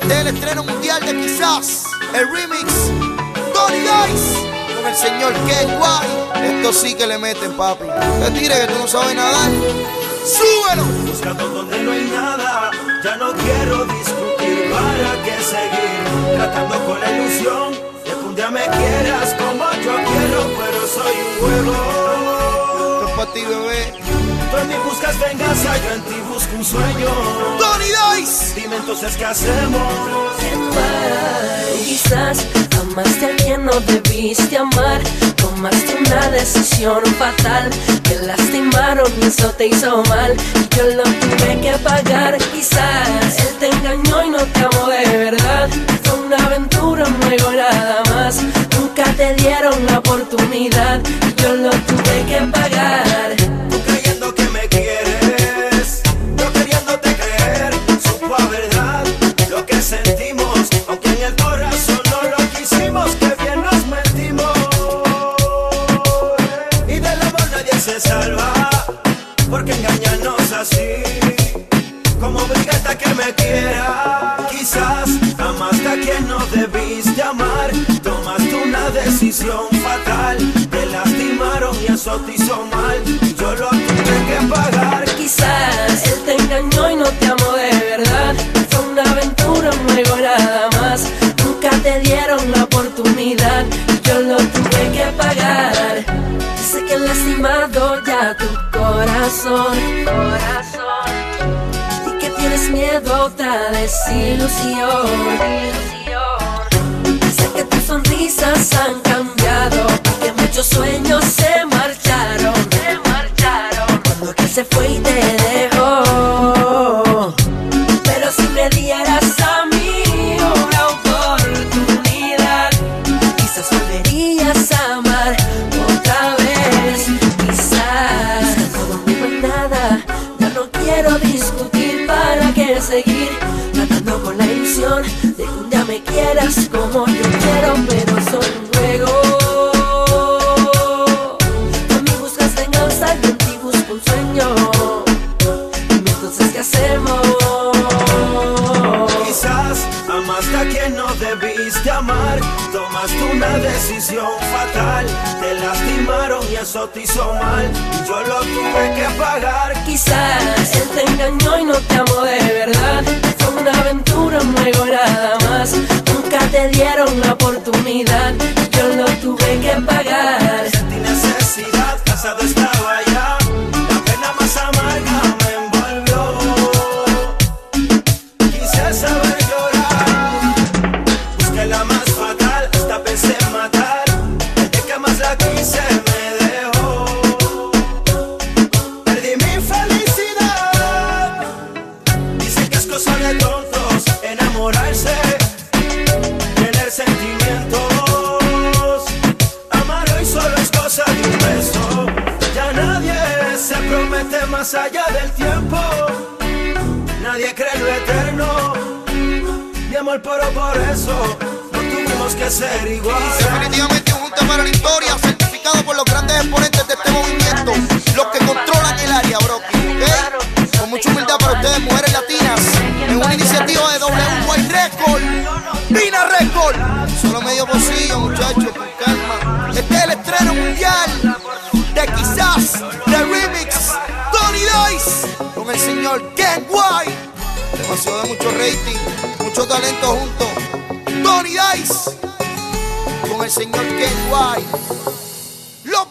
Este es el estreno mundial de quizás el remix Tony Dice con el señor White. Esto sí que le meten, papi. Te tire que tú no sabes nadar. ¡Súbelo! Buscando donde no hay nada, ya no quiero discutir. ¿Para qué seguir tratando con la ilusión de que un día me quieras como yo quiero? Pero soy un huevo. Esto es para ti, bebé. Tú en mí buscas venganza, yo en ti busco un sueño. Tony Dice. Dime entonces qué hacemos. Quizás amaste a quien no debiste amar. Tomaste una decisión fatal. Te lastimaron y eso te hizo mal. Y yo lo tuve que pagar. Quizás él te engañó y no te amó de verdad. Engañarnos así, como brigata que me quiera. Quizás amaste a quien no debiste amar, tomaste una decisión fatal, te lastimaron y eso te hizo mal, yo lo tuve que pagar. Quizás él te engañó y no te amó de verdad. Fue una aventura, un juego nada más. Nunca te dieron la oportunidad yo lo tuve que pagar. Dice que lastimado ya tu corazón, corazón. Y que tienes miedo a otra desilusión. Dice que tus sonrisas han cambiado Tratando con la ilusión de que un día me quieras como yo quiero, pero soy un juego. Tú me buscas venganza, yo en ti busco un sueño. Dime entonces qué hacemos. Quizás amaste a quien no debiste amar, tomaste una decisión fatal, te lastimaron y eso te hizo mal, y yo lo tuve que pagar. Quizás él te engañó y no te amó de verdad. Una aventura, un juego nada más. Nunca te dieron la más allá del tiempo. Nadie cree lo eterno. Mi amor, pero por eso no tuvimos que ser iguales. Definitivamente un junta para la historia, certificado por los grandes exponentes de este movimiento, los que controlan el área, bro. Con mucha humildad para ustedes, mujeres latinas, en una iniciativa de WY Record, Vina Record. Solo medio pocillo, muchachos, con calma. Este es el estreno mundial de quizás, señor, qué guay. Demasiado de mucho rating, mucho talento junto. Tony Dice con el señor, qué guay. Los